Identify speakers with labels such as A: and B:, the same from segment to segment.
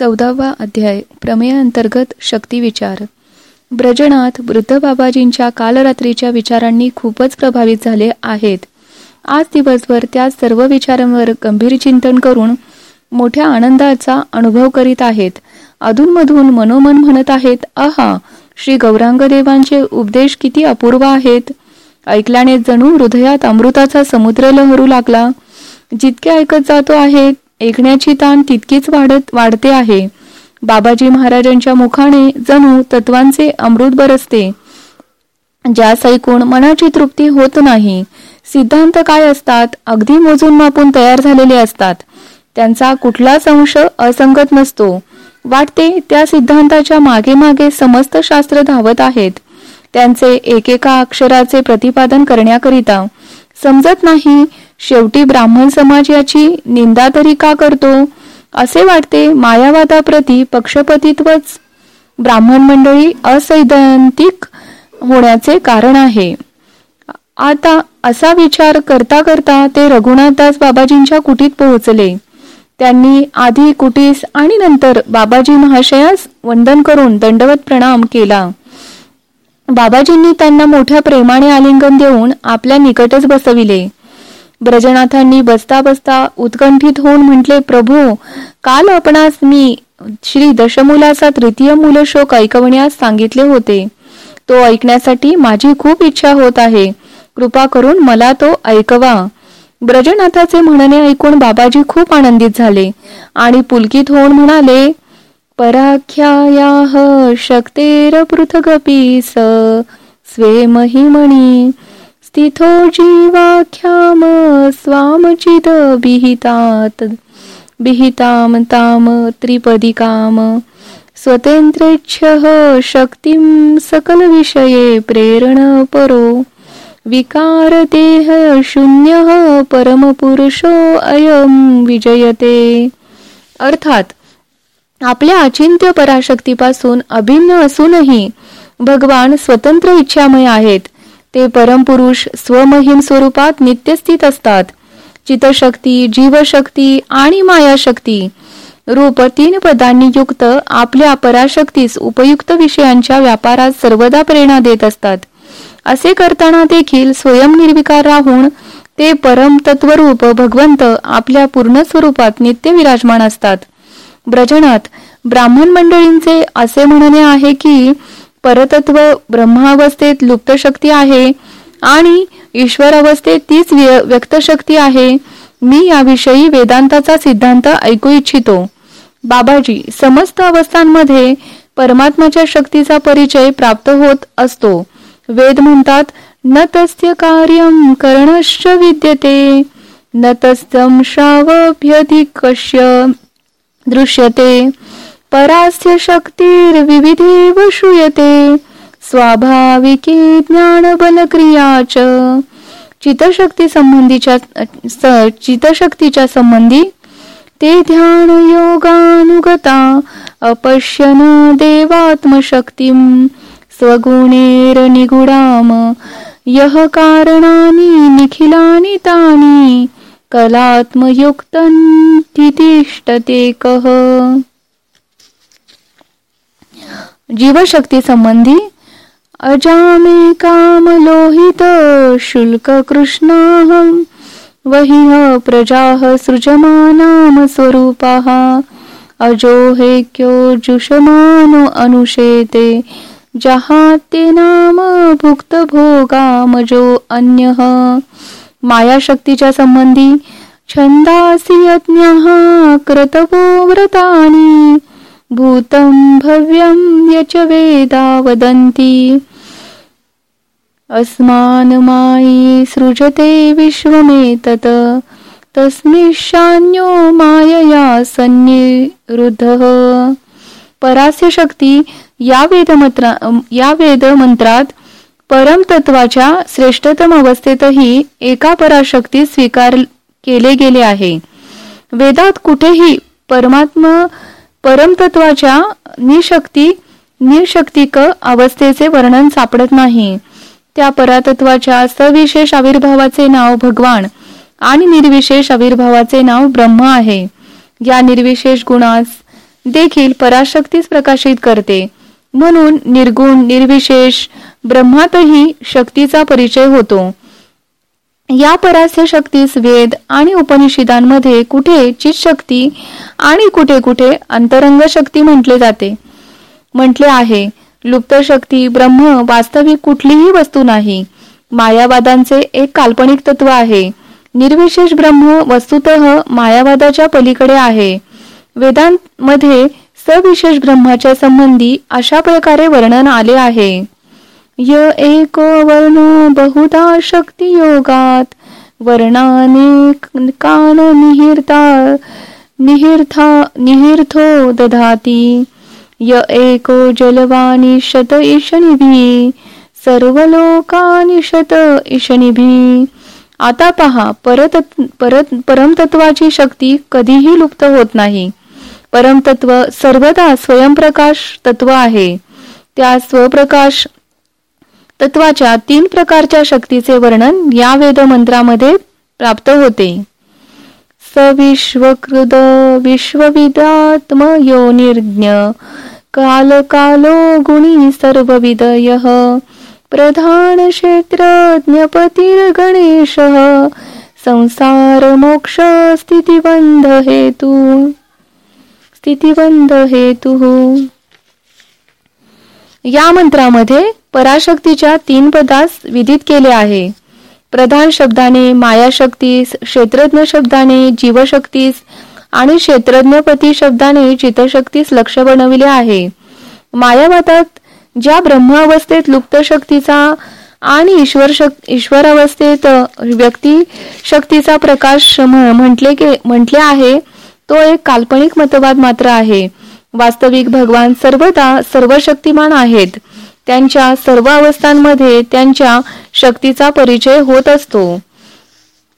A: चौदावा अध्याय. प्रमेयांतर्गत शक्ती विचार. ब्रजनाथ वृद्ध बाबाजींच्या कालरात्रीच्या विचारांनी खूपच प्रभावित झाले आहेत. आज दिवसभर त्या सर्व विचारांवर गंभीर चिंतन करून मोठ्या आनंदाचा अनुभव करीत आहेत. अधूनमधून मनोमन म्हणत आहेत आहा श्री गौरांगदेवांचे उपदेश किती अपूर्व आहेत. ऐकल्याने जणू हृदयात अमृताचा समुद्र लहरू लागला. जितके ऐकत जातो आहे ऐकण्याची ताण तितकीच वाढत वाढते आहे. बाबाजी महाराजांच्या मुखाने जणू तत्वांचे अमृत बरसते. ज्यास ऐकून मनाची तृप्ती होत नाही. सिद्धांत काय असतात? अगदी मोजून मापून तयार झालेले असतात. त्यांचा कुठलाच अंश असंगत नसतो. वाटते त्या सिद्धांताच्या मागे मागे समस्त शास्त्र धावत आहेत. त्यांचे एकेका अक्षराचे प्रतिपादन करण्याकरिता समजत नाही शेवटी ब्राह्मण समाज याची निंदा तरी का करतो? असे वाटते मायावादाप्रती पक्षपतित्वच. ब्राह्मण मंडळी असैद्धांतिक होण्याचे कारण आहे. आता असा विचार करता करता ते रघुनाथदास बाबाजींच्या कुटीत पोहोचले. त्यांनी आधी कुटीस आणि नंतर बाबाजी महाशयास वंदन करून दंडवत प्रणाम केला. बाबाजींनी त्यांना मोठ्या प्रेमाने आलिंगन देऊन आपल्या निकटच बसविले. ब्रजनाथांनी बसता बसता उत्कंठित होऊन म्हटले प्रभू काल आपणास मी श्री दशमुलाचा तृतीय मूलशोक ऐकवण्यास सांगितले होते. तो ऐकण्यासाठी माझी खूप इच्छा होत आहे. कृपा करून मला तो ऐकवा. ब्रजनाथाचे म्हणणे ऐकून बाबाजी खूप आनंदित झाले आणि पुलकित होऊन म्हणाले पराख्यायाः शक्तेर स स्वे महिमणी स्थितो जीवाख्याम स्वामचिद विहितात विहिताम ताम त्रिपदिकाम स्वतंत्रेच्छ शक्तीं सकल विषये प्रेरण परो। विकार देह शून्य परमपुरुषो अयम विजयते। अर्थात आपल्या अचिंत्य पराशक्तीपासून अभिन्न असूनही भगवान स्वतंत्र इच्छामय आहेत. ते परमपुरुष स्वमहिम स्वरूपात नित्यस्थित असतात. चितशक्ती जीवशक्ती आणि मायाशक्ती रूप तीन पदांनी युक्त आपल्या पराशक्तीस उपयुक्त विषयांच्या व्यापारात सर्वदा प्रेरणा देत असतात. असे करताना देखील स्वयंनिर्विकार राहून ते परम तत्वरूप भगवंत आपल्या पूर्ण स्वरूपात नित्य विराजमान असतात. ब्रजनात ब्राह्मण मंडळींचे असे म्हणणे आहे की परतत्व ब्रह्मावस्थेत लुप्त शक्ती आहे आणि ईश्वर अवस्थेत तीच व्यक्त शक्ती आहे. मी याविषयी वेदांताचा सिद्धांत ऐकू इच्छितो. बाबाजी समस्त अवस्थांमध्ये परमात्माच्या शक्तीचा परिचय प्राप्त होत असतो. वेद म्हणतात न तस्य कार्यम करणश्च विद्यते न तस्तम श्रावभ्यधिकश्य। दृश्यते। परास्य शक्तिर्विविधेव श्रूयते स्वाभाविकी क्रिया च। चितशक्ती संबंधीच्या चितशक्तीच्या संबंधी ते ध्यान योगानुगता अपश्यन देवात्मशक्ती। स्वगुणेर निगुडाम यह कारणानी निखिलानि तानी। कलात्मयुक्तं तिष्ठते कह जीवशक्ती संबंधी अजामे काम लोहित शुल्क कृष्णाहम वहिह प्रजाः सृजमानाम स्वरूपाः अजो हेक्यो जुषमानो अनुशेते जहाते नाम भुक्त भोगामजो अन्य। माया शक्तीच्या संबंधी छंदासी यज्ञ क्रतवो व्रतानी। भूतं भव्यं यच वेदा वदन्ति। अस्मान् मायी सृजते विश्वमेतत्। तस्मिशान्यो मायया सन्निरुद्धः। परास्य शक्ती या वेदमंत्रा या वेद मंत्रात परमतत्वाच्या श्रेष्ठतम अवस्थेतही एका पराशक्ती स्वीकार केले गेले आहे. वेदात कुठेही परमात्मा परमतत्वाच्या निशक्ती निशक्तिक अवस्थेचे वर्णन सापडत नाही. त्या परातत्वाच्या सविशेष आविर्भावाचे नाव भगवान आणि निर्विशेष आविर्भावाचे नाव ब्रह्म आहे. या निर्विशेष गुणास देखील पराशक्तीच प्रकाशित करते. म्हणून निर्गुण निर्विशेष ब्रह्मातही शक्तीचा परिचय होतो. या परास्य शक्तीस वेद आणि उपनिषदांमध्ये कुठे चित शक्ती आणि कुठे कुठे अंतरंग शक्ती म्हटले जाते. म्हटले आहे लुप्त शक्ती ब्रह्म वास्तविक कुठलीही वस्तू नाही. मायावादांचे एक काल्पनिक तत्व आहे. निर्विशेष ब्रह्म वस्तुत मायावादाच्या पलीकडे आहे. वेदांमध्ये सविशेष ब्रह्माच्या संबंधी अशा प्रकारे वर्णन आले आहे. य एको वर्ण बहुधा शक्ती योगात वर्णाने कान निहिरता निहिर्था निहिर्थो दधाती। य एको जलवानी शत इशनिभी सर्व लोकानी शत इशनिभी आता पहा परत परत परमतत्वाची शक्ती कधीही लुप्त होत नाही. परमतत्व सर्वदा स्वयंप्रकाश तत्व आहे. त्या स्वप्रकाश तत्वाच्या तीन प्रकारच्या शक्तीचे वर्णन या वेद मंत्रामध्ये प्राप्त होते. सविश्वकृद विश्वविदात्म योनिर्ज्ञ काल कालो गुणी सर्वविदय प्रधान क्षेत्रज्ञपतीर गणेश संसार मोक्ष स्थितिबंध हेतू स्थितिबंध हेतू. या मंत्रामध्ये पराशक्तीच्या तीन पदास विदित केले आहे. प्रधान शब्दाने मायाशक्तीस क्षेत्रज्ञ शब्दाने जीवशक्तीस आणि क्षेत्रज्ञपती शब्दाने चितशक्तीस लक्ष बनविले आहे. मायावादात ज्या ब्रह्मावस्थेत लुप्त शक्तीचा आणि ईश्वर शक् ईश्वर अवस्थेत व्यक्ती शक्तीचा प्रकाश म्हटले म्हटले आहे तो एक काल्पनिक मतवाद मात्र आहे. वास्तविक भगवान सर्वदा सर्वशक्तिमान आहेत. त्यांच्या सर्व अवस्थांमध्ये त्यांच्या शक्तीचा परिचय होत असतो.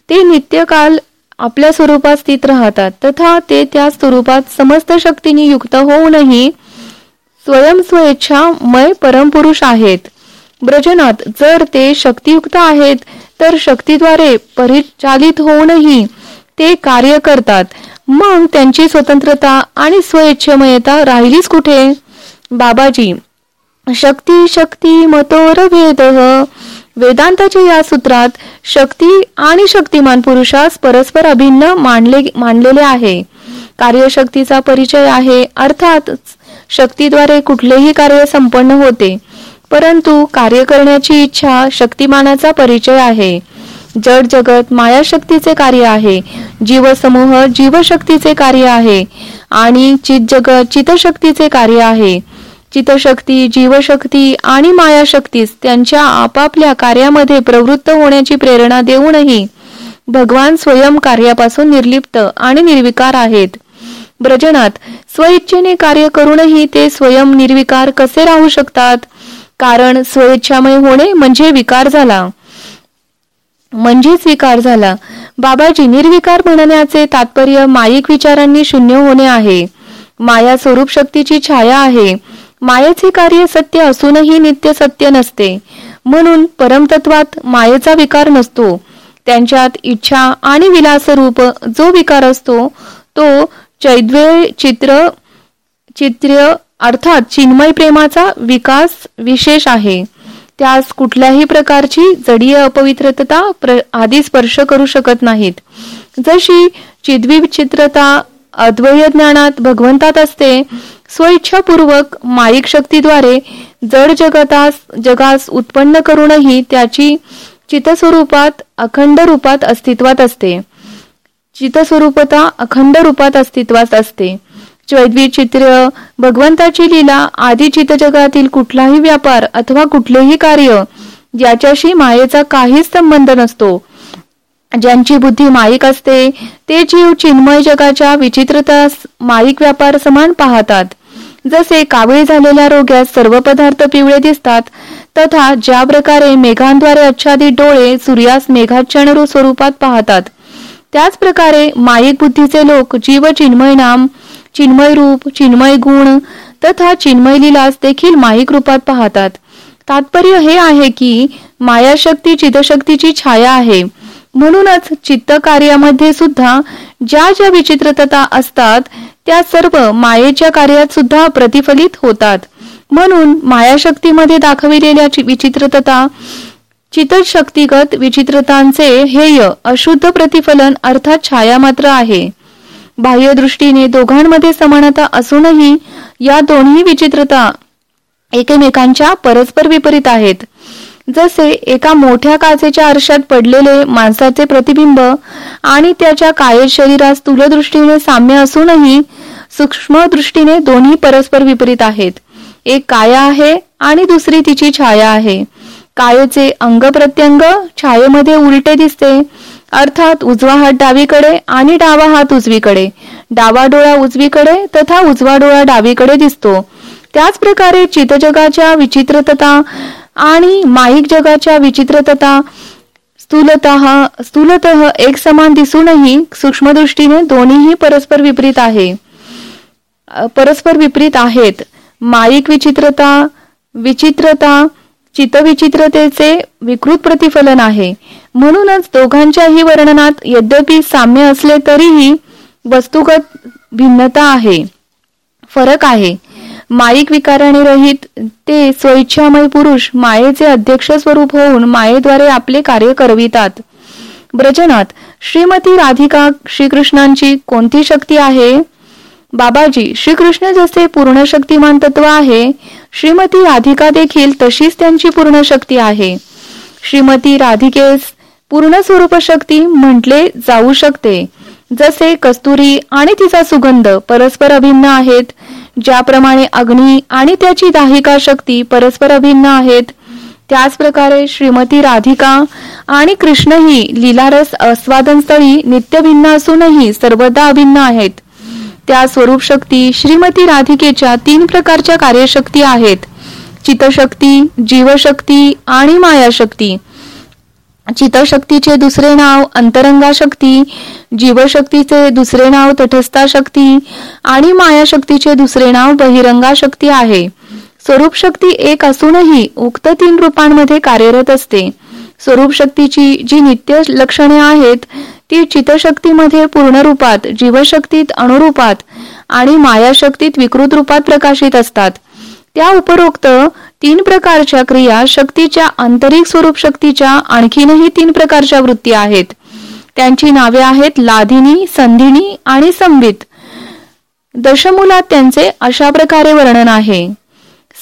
A: ते नित्यकाल आपल्या स्वरूपात स्थित राहतात. तथा ते त्या स्वरूपात समस्त शक्तीने युक्त होऊनही स्वयं परमपुरुष आहेत. ब्रजनात जर ते शक्तियुक्त आहेत तर शक्तीद्वारे परिचालित होऊनही ते कार्य करतात. मग त्यांची स्वतंत्रता आणि स्वेच्छमयता राहिलीच कुठे? बाबाजी शक्ती शक्ती मतोर भेद. वेदांताच्या या सूत्रात शक्ती आणि शक्तिमान पुरुषास परस्पर अभिन्न मानले मानलेले आहे. कार्यशक्तीचा परिचय आहे अर्थात शक्तीद्वारे कुठलेही कार्य संपन्न होते परंतु कार्य करण्याची इच्छा शक्तिमानाचा परिचय आहे. जड जगत मायाशक्तीचे कार्य आहे जीवसमूह जीवशक्तीचे कार्य आहे आणि चित जगत चितशक्तीचे कार्य आहे. चितशक्ती जीवशक्ती आणि मायाशक्तीस त्यांच्या आपापल्या कार्यामध्ये प्रवृत्त होण्याची प्रेरणा देऊनही भगवान स्वयं कार्यापासून निर्लिप्त आणि निर्विकार आहेत. ब्रजनात स्वइच्छेने कार्य करूनही ते स्वयं निर्विकार कसे राहू शकतात? कारण स्वेच्छामय होणे म्हणजे विकार झाला. म्हणजेच विकार झाला. बाबाजी निर्विकार म्हणण्याचे तात्पर्य माईक विचारांनी शून्य होणे आहे. माया स्वरूप शक्तीची छाया आहे. मायेचे कार्य सत्य असूनही नित्य सत्य नसते. म्हणून परमतत्वात मायेचा विकार नसतो. त्यांच्यात इच्छा आणि विलासरूप जो विकार असतो तो चैद्वे चित्र चित्र अर्थात चिन्मय प्रेमाचा विकास विशेष आहे. त्यास कुठल्याही प्रकारची जडीय अपवित्रता आधी स्पर्श करू शकत नाहीत. जशी चिद्विचित्रता अद्वैय ज्ञानात भगवंतात असते स्वइच्छापूर्वक माईक शक्तीद्वारे जड जगतास जगास उत्पन्न करूनही त्याची चितस्वरूपात अखंड रूपात अस्तित्वात असते. चितस्वरूपता अखंड रूपात अस्तित्वात असते. चैद्वी चित्र भगवंताची लीला आदी चित जगातील कुठलाही व्यापार अथवा कुठलेही कार्य याच्याशी मायेचा काहीच संबंध नसतो. ज्यांची बुद्धी माईक असते ते जीव चिन्मय जगाच्या विचित्रता माईक व्यापार समान पाहतात. जसे कावळी झालेल्या रोग्यात सर्व पदार्थ पिवळे दिसतात तथा ज्या प्रकारे मेघांद्वारे आच्छादित डोळे सूर्यास मेघाच्छण स्वरूपात पाहतात त्याच प्रकारे माईक बुद्धीचे लोक जीव चिन्मय नाम चिन्मय रूप चिन्मय गुण तथा चिन्मय लिलास देखील माईक रूपात पाहतात. तात्पर्य हे आहे की मायाशक्ती चितशक्तीची छाया आहे. म्हणूनच चित्त कार्यामध्ये सुद्धा ज्या ज्या विचित्रता असतात त्या सर्व मायेच्या कार्यात सुद्धा प्रतिफलित होतात. म्हणून मायाशक्तीमध्ये दाखविलेल्या विचित्रता चितशक्तीगत विचित्रतांचे हेय अशुद्ध प्रतिफलन अर्थात छाया मात्र आहे. बाह्य दृष्टीने दोघांमध्ये समानता असूनही या दोन्ही विचित्रता एकमेकांच्या परस्पर विपरीत आहेत. जसे एका मोठ्या काचेच्या आरशात पडलेले माणसाचे प्रतिबिंब आणि त्याच्या कायेत शरीरास स्थूलदृष्टीने साम्य असूनही सूक्ष्म दृष्टीने दोन्ही परस्पर विपरीत आहेत. एक काया आहे आणि दुसरी तिची छाया आहे. कायेचे अंग प्रत्यंग छायेमध्ये उलटे दिसते. अर्थात उजवा हात डावीकडे आणि डावा हात उजवीकडे. डावा डोळा उजवीकडे तथा उजवा डोळा डावीकडे दिसतो. त्याच प्रकारे चितजगाच्या विचित्रता आणि माईक जगाच्या विचित्रता स्थूलत स्थूलत एक समान दिसूनही सूक्ष्मदृष्टीने दोन्हीही परस्पर विपरीत आहे. परस्पर विपरीत आहेत. माईक विचित्रता विचित्रता चितविचित्रतेचे विकृत प्रतिफलन आहे. म्हणूनच दोघांच्याही वर्णनात यद्यपि साम्य असले तरीही वस्तुगत भिन्नता आहे. फरक आहे. माईक विकाराने रहित ते स्वइच्छामय पुरुष मायेचे अध्यक्ष स्वरूप होऊन मायेद्वारे आपले कार्य करवितात. ब्रजनात श्रीमती राधिका श्रीकृष्णांची कोणती शक्ती आहे? बाबाजी श्रीकृष्ण जसे पूर्ण शक्तिमान तत्व आहे श्रीमती राधिका देखील तशीच त्यांची पूर्ण शक्ती आहे. श्रीमती राधिकेस पूर्ण स्वरूप शक्ती म्हटले जाऊ शकते. जसे कस्तुरी आणि तिचा सुगंध परस्पर अभिन्न आहेत ज्याप्रमाणे अग्नी आणि त्याची दाहिका शक्ती परस्पर अभिन्न आहेत त्याच प्रकारे श्रीमती राधिका आणि कृष्णही लीलारस आस्वादन स्थळी नित्य भिन्न असूनही सर्वदा अभिन्न आहेत. त्या स्वरूप शक्ती श्रीमती राधिकेच्या तीन प्रकारच्या कार्यशक्ती आहेत. चितशक्ती जीवशक्ती आणि मायाशक्ती. चितशक्तीचे दुसरे नाव अंतरंगा शक्ती जीवशक्तीचे दुसरे नाव तटस्था शक्ती आणि मायाशक्तीचे दुसरे नाव बहिरंगा शक्ती आहे. स्वरूप शक्ती एक असूनही उक्त तीन रूपांमध्ये कार्यरत असते. स्वरूप शक्तीची जी नित्य लक्षणे आहेत ती चितशक्तीमध्ये पूर्ण रूपात जीवशक्तीत अणुरूपात आणि मायाशक्तीत विकृत रूपात प्रकाशित असतात. त्या उपरोक्त तीन प्रकारच्या क्रिया शक्तीच्या आंतरिक स्वरूप शक्तीच्या आणखीनही तीन प्रकारच्या वृत्ती आहेत. त्यांची नावे आहेत लाधिनी संधिनी आणि संबित. दशमुलात त्यांचे अशा प्रकारे वर्णन आहे.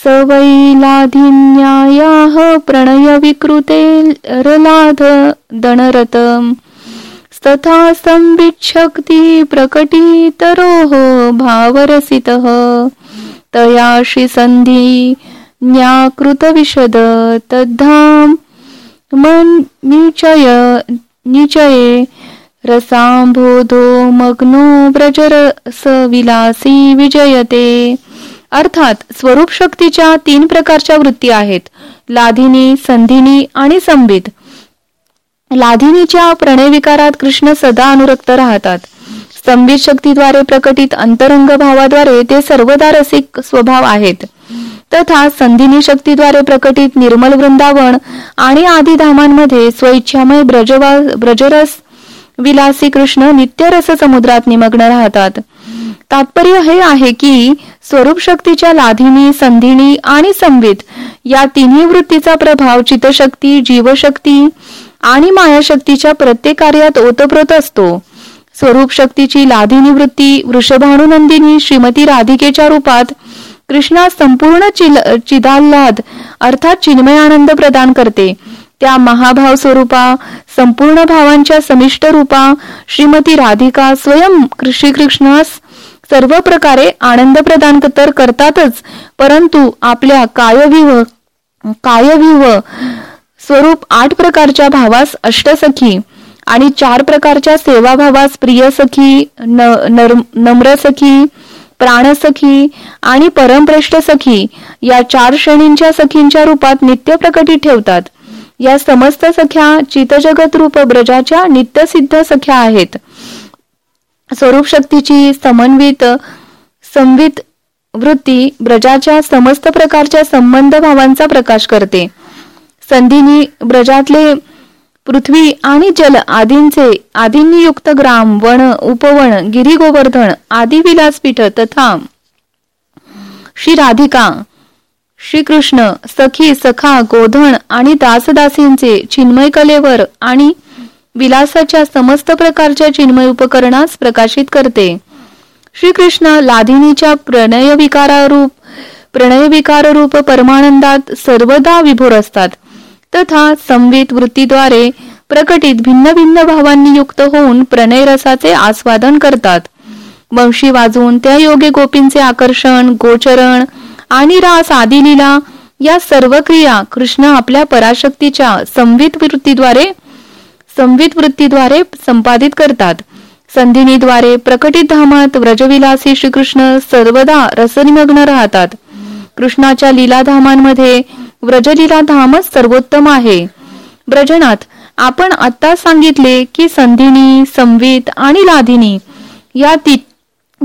A: सवयी लाधिन्यायाह प्रणय विकृते रलाध दणरत तथा संबित शक्ती प्रकटितरोह भावरसित. तयाशी संधी विशद तद्धाम मन निचय निचये रसांबोधो मग्नो ब्रजरस विलासी विजयते. अर्थात स्वरूप शक्तीच्या तीन प्रकारच्या वृत्ती आहेत. लाधिनी संधिनी आणि संबित. लाधिनीच्या प्रणयविकारात कृष्ण सदा अनुरक्त राहतात. संबित शक्तीद्वारे प्रकटित अंतरंग भावाद्वारे ते सर्वदा रसिक स्वभाव आहेत. तथा संधिनी शक्तीद्वारे प्रकटित निर्मल वृंदावन आणि आदी धामांमध्ये स्वइच्छामय ब्रजवा ब्रजरस विलासी कृष्ण नित्यरस समुद्रात निमग्न राहतात. तात्पर्य हे आहे की स्वरूप शक्तीच्या लाधिनी संधिनी आणि संवित या तिन्ही वृत्तीचा प्रभाव चितशक्ती जीवशक्ती आणि मायाशक्तीच्या प्रत्येक कार्यात ओतप्रोत असतो. स्वरूप शक्तीची लाधिनी वृत्ती वृषभानुनंदिनी श्रीमती राधिकेच्या रूपात कृष्णा संपूर्ण चिदाल्लाद अर्थात चिन्मय आनंद प्रदान करते. त्या महाभाव स्वरूपा संपूर्ण भावांच्या समिष्ट रूपा श्रीमती राधिका स्वयं श्रीकृष्णास सर्व प्रकारे आनंद प्रदान तर करतातच परंतु आपल्या कायविव कायविव स्वरूप आठ प्रकारच्या भावास अष्टसखी आणि चार प्रकारच्या सेवाभावास प्रिय सखी नम्र सखी प्राणसखी आणि परमप्रेष्ठ सखी या चार श्रेणींच्या सखींच्या रूपात नित्य प्रकटित ठेवतात. या समस्त सख्या चितजगत रूप ब्रजाच्या नित्यसिद्ध सख्या आहेत. स्वरूप शक्तीची समन्वित संवित वृत्ती ब्रजाच्या समस्त प्रकारच्या संबंध भावांचा प्रकाश करते. संधीनी ब्रजातले पृथ्वी आणि जल आदींचे आदींनी युक्त ग्राम वन उपवन गिरी गोवर्धन आदी विलासपीठ तथा श्री राधिका श्रीकृष्ण सखी सखा गोधन आणि दासदासींचे चिन्मय कलेवर आणि विलासाच्या समस्त प्रकारच्या चिन्मय उपकरणास प्रकाशित करते. श्रीकृष्ण लादिनीच्या प्रणय विकारारूप प्रणय विकाररूप परमानंदात सर्वदा विभोर असतात. तथा संवित वृत्तीद्वारे प्रकटित भिन्न भिन्न भावांनी युक्त होऊन प्रणय रसाचे आस्वादन करतात. वंशी वाजून त्या योगे गोपींचे आकर्षण गोचरण आणि रास आदी लिला या सर्व क्रिया कृष्ण आपल्या पराशक्तीच्या संवित वृत्तीद्वारे संवित वृत्तीद्वारे संपादित करतात. संधिनीद्वारे प्रकटित धामात व्रजविलासी श्रीकृष्ण सर्वदा रसनिमग्न राहतात. कृष्णाच्या लीलाधामांमध्ये व्रजलीला धामच सर्वोत्तम आहे. ब्रजनात आपण आता सांगितले की संधिनी संवित आणि लाधिनी या ती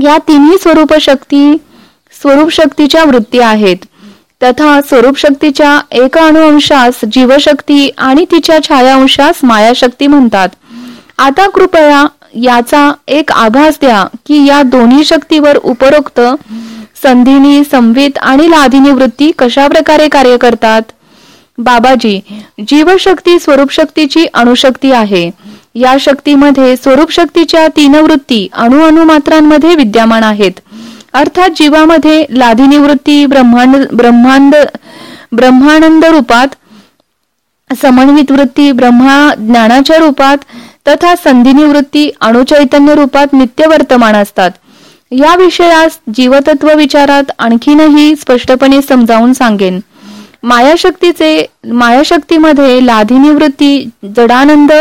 A: या तिन्ही स्वरूप शक्ती स्वरूप शक्तीच्या वृत्ती आहेत. तथा स्वरूप शक्तीच्या एक अणुअंशास जीवशक्ती आणि तिच्या छायाअंशास मायाशक्ती म्हणतात. आता कृपया याचा एक आभास द्या की या दोन्ही शक्तीवर उपरोक्त संधिनी संवित आणि लाधिनी वृत्ती कशा प्रकारे कार्य करतात? बाबाजी जीवशक्ती स्वरूप शक्तीची अणुशक्ती आहे. या शक्तीमध्ये स्वरूप शक्तीच्या तीन वृत्ती अणु अणुमात्रांमध्ये विद्यमान आहेत. अर्थात जीवामध्ये लाधिनी वृत्ती ब्रह्मांड ब्रह्मांड ब्रह्मानंद रूपात समन्वित वृत्ती ब्रह्मा ज्ञानाच्या रूपात तथा संधिनी वृत्ती अणुचैतन्य रूपात नित्य वर्तमान असतात. या विषयास जीवतत्व विचारात आणखीनही स्पष्टपणे समजावून सांगेन. मायाशक्तीचे मायाशक्तीमध्ये लाधिनी वृत्ती जडानंद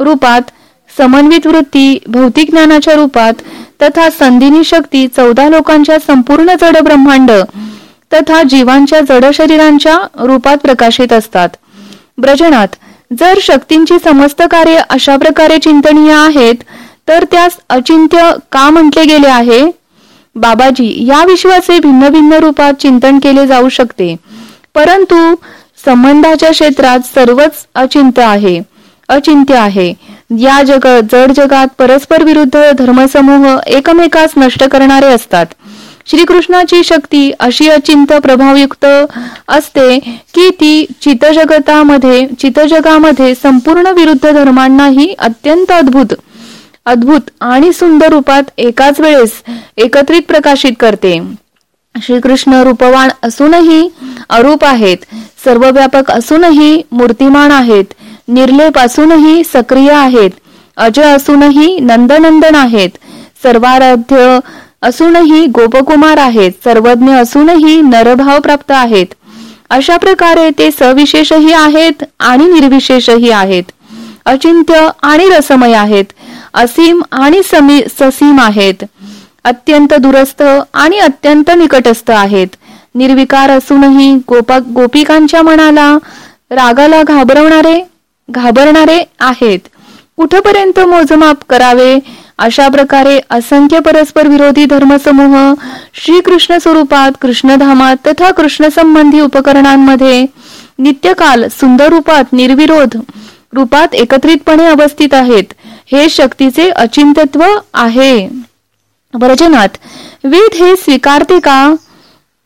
A: रूपात समन्वित वृत्ती भौतिक ज्ञानाच्या रूपात तथा संधिनी शक्ती चौदा लोकांच्या संपूर्ण जड ब्रह्मांड तथा जीवांच्या जड शरीरांच्या रूपात प्रकाशित असतात. ब्रजनात जर शक्तींची समस्त कार्य अशा प्रकारे चिंतनीय आहेत तर त्यास अचिंत्य का म्हटले गेले आहे? बाबाजी या विश्वाचे भिन्न भिन्न रूपात चिंतन केले जाऊ शकते. परंतु संबंधाच्या क्षेत्रात सर्वच अचिंत्य आहे. अचिंत्य आहे. या जग जड जगात परस्पर विरुद्ध धर्मसमूह एकमेकास नष्ट करणारे असतात. श्रीकृष्णाची शक्ती अशी अचिंत प्रभावयुक्त असते की ती चितजगतामध्ये चितजगामध्ये संपूर्ण विरुद्ध धर्मांनाही अत्यंत अद्भुत अद्भुत आणि सुंदर रूपात एकाच वेळेस एकत्रित प्रकाशित करते. श्रीकृष्ण रूपवान असूनही अरूप आहेत सर्व व्यापक असूनही मूर्तिमान आहेत निर्लेप असूनही सक्रिय आहेत अजय असूनही नंदनंदन आहेत सर्वाराध्य असूनही गोपकुमार आहेत सर्वज्ञ असूनही नरभाव प्राप्त आहेत. अशा प्रकारे ते सविशेषही आहेत आणि निर्विशेषही आहेत. अचिंत्य आणि रसमय आहेत. असीम आणि समी ससीम आहेत. अत्यंत दुरस्थ आणि अत्यंत निकटस्थ आहेत. निर्विकार असूनही गोपा गोपिकांच्या मनाला रागाला घाबरवणारे घाबरणारे आहेत. कुठपर्यंत मोजमाप करावे अशा प्रकारे असंख्य परस्पर विरोधी धर्मसमूह श्रीकृष्ण स्वरूपात कृष्णधामात तथा कृष्ण संबंधी उपकरणांमध्ये नित्यकाल सुंदर रूपात निर्विरोध रूपात एकत्रितपणे अवस्थित आहेत. हे शक्तीचे अचिंतत्व आहे. ब्रजनाथ वेद हे स्वीकारते का?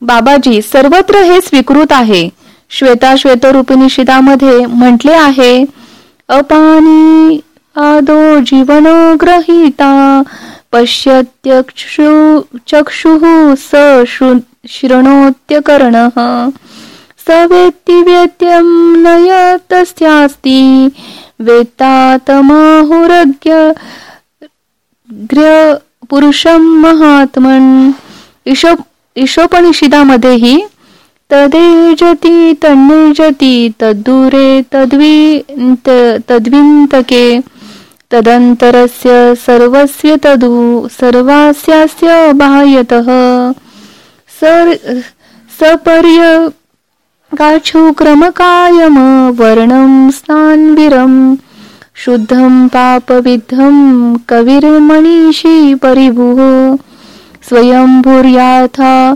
A: बाबाजी सर्वत्र हे स्वीकृत आहे. श्वेता श्वेतरूपिनिषिदामध्ये म्हटले आहे अपानी आदो जीवन ग्रहिता पश्यत्यक्षु चक्षु स शृणोत्यकर्ण स वेत्ति वेद्यं नयतस्यास्ति। वेत्तातमाहुरज्ञ पुरुषं महात्मन। ईशो ईशोपनिषिदामध्येही तदेजती तन्नेजती तद्दूरे तद्वी तद्विन्तके। तदंतरस्य सर्वस्य तदु सर्वास्यास्य बाह्यतः। सर सपर्य गाच्छुक्रमकायम वर्णं स्नान्विरं शुद्धं पापविद्धं कविर्मणीषी परिभुः। स्वयंभूर्याथा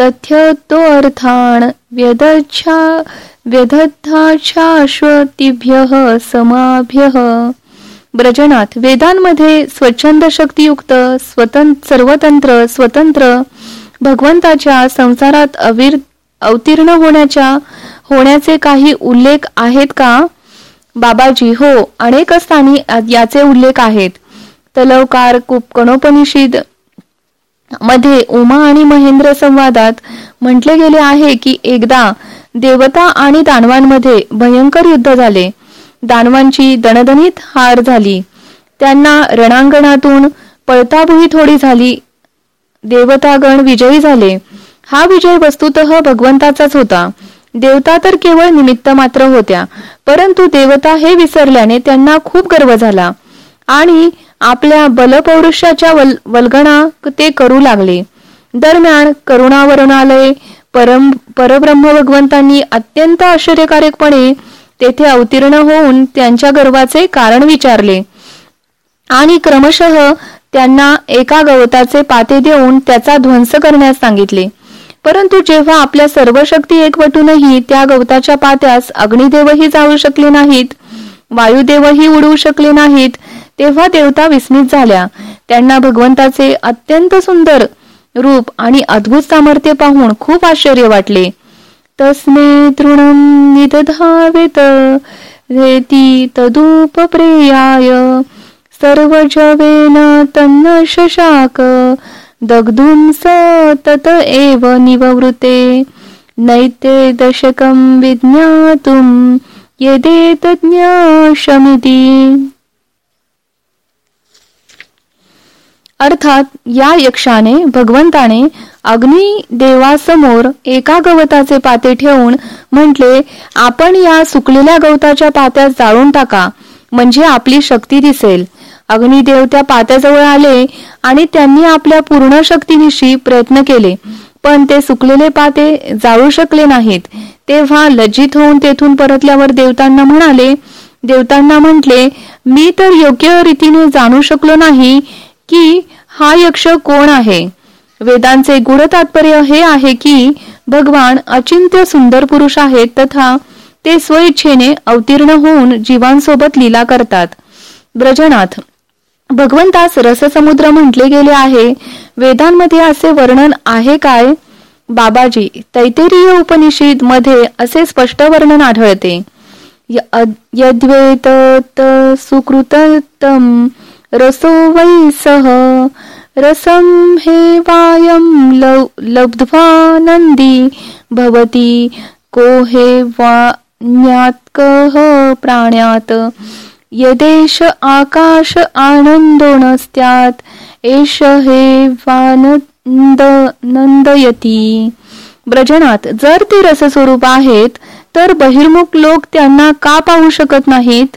A: तथ्यतोऽर्थान् व्यदच्छा व्यधत्ताशाश्वतीभ्य समाभ्य। ब्रजनाथ वेदांमध्ये स्वच्छंद शक्तियुक्त स्वतंत्र सर्वतंत्र स्वतंत्र भगवंताच्या संसारात अविर अवतीर्ण होण्याच्या होण्याचे काही उल्लेख आहेत का? बाबाजी हो अनेक स्थानी याचे उल्लेख आहेत. तलवकार कुपकणोपनिषदमध्ये उमा आणि महेंद्र संवादात म्हटले गेले आहे की एकदा देवता आणि दानवांमध्ये भयंकर युद्ध झाले. दानवांची दणदणीत हार झाली. त्यांना रणांगणातून पळताभुई थोडी झाली. देवतागण विजयी झाले. हा विजय वस्तुत भगवंताचाच होता. देवता तर केवळ निमित्त मात्र होत्या परंतु देवता हे विसरल्याने त्यांना खूप गर्व झाला. आणि आपल्या बलपौरुषाच्या वल वल्गणा ते करू लागले. दरम्यान करुणावरणालय परम परब्रह्म भगवंतांनी अत्यंत आश्चर्यकारकपणे तेथे अवतीर्ण होऊन त्यांच्या गर्वाचे कारण विचारले. आणि क्रमशः त्यांना एका गवताचे पाते देऊन त्याचा ध्वंस करण्यास सांगितले. परंतु जेव्हा आपल्या सर्व शक्ती एकवटूनही त्या गवताच्या पात्यास अग्निदेवही जाऊ शकले नाहीत वायुदेवही उडवू शकले नाहीत तेव्हा देवता विस्मित झाल्या. त्यांना भगवंताचे अत्यंत सुंदर रूप आणि अद्भुत सामर्थ्य पाहून खूप आश्चर्य वाटले. तस्मे तृणम निदधावेत रेती तदूप प्रेयाय सर्व जवेन तन्न शशाक दग्धुम तत एव निवृते नैते दशकं विज्ञातुं यदेतज्ञाशमिति अर्थात या यक्षाने भगवंताने अग्नी देवासमोर एका गवताचे पाते ठेवून म्हटले आपण या सुकलेल्या गवताच्या पात्यात जाळून टाका म्हणजे आपली शक्ती दिसेल. अग्निदेव त्या पात्याजवळ आले आणि त्यांनी आपल्या पूर्ण शक्तीनिशी प्रयत्न केले. पण ते सुकलेले पाते जाळू शकले नाहीत. तेव्हा लज्जित होऊन तेथून परतल्यावर देवतांना म्हणाले देवतांना म्हटले मी तर योग्य रीतीने जाणू शकलो नाही की हा यक्ष कोण आहे? वेदांचे गुढ तात्पर्य हे आहे की भगवान अचिंत्य सुंदर पुरुष आहेत तथा ते स्वइच्छेने अवतीर्ण होऊन जीवांसोबत लीला करतात. ब्रजनाथ भगवंतास रससमुद्र म्हटले गेले आहे. वेदांमध्ये असे वर्णन आहे काय? बाबाजी तैतेरीय उपनिषदमध्ये असे स्पष्ट वर्णन आढळते. यद्वेत सुकृतम रसो वै सह रसम हे वायम लब्ध्वा नंदी भवती को हे वा प्राण्यात यदेश आकाश आनंदो नसत्यात एष हे वानंद नंदयती। ब्रजनात जर ते रसस्वरूप आहेत तर बहिर्मुख लोक त्यांना का पाहू शकत नाहीत?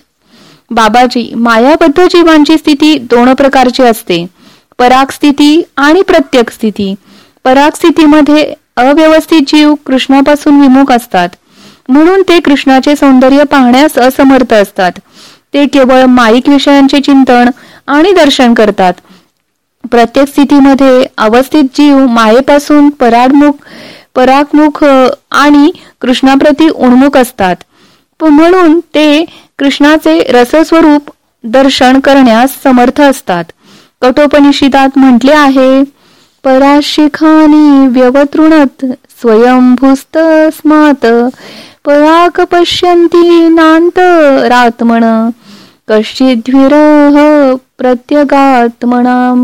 A: बाबाजी मायाबद्ध जीवांची स्थिती दोन प्रकारची असते. पराग स्थिती आणि प्रत्येक स्थिती. पराग स्थितीमध्ये अव्यवस्थित जीव कृष्णापासून विमुख असतात. म्हणून ते कृष्णाचे सौंदर्य पाहण्यास असमर्थ असतात. ते केवळ माईक विषयांचे चिंतन आणि दर्शन करतात. प्रत्येक स्थितीमध्ये अवस्थित जीव मायेपासून परागमुख परागमुख आणि कृष्णाप्रती उन्मुख असतात. म्हणून ते कृष्णाचे रसस्वरूप दर्शन करण्यास समर्थ असतात. कठोपनिषितात म्हटले आहे पराशिखानी व्यवतृणत स्वयंभूस्त स्मात पराक नांत नान्तरात्मन कश्चिद्विरह प्रत्यगात्मनां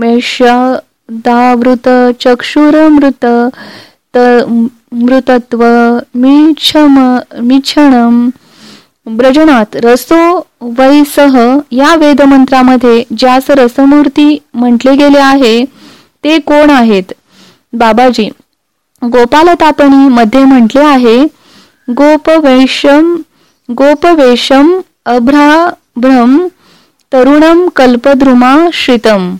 A: मेषादावृत चक्षुरमृत मृतत्व मिछम मिछणम ब्रजनात रसो वैसह या वेदमंत्रामध्ये ज्यास रसमूर्ती म्हटले गेले आहे ते कोण आहेत? बाबाजी गोपालतापणी मध्ये म्हटले आहे गोपवेशम गोपवेशम अभ्राभ्रम तरुणम कल्पद्रुमाश्रितम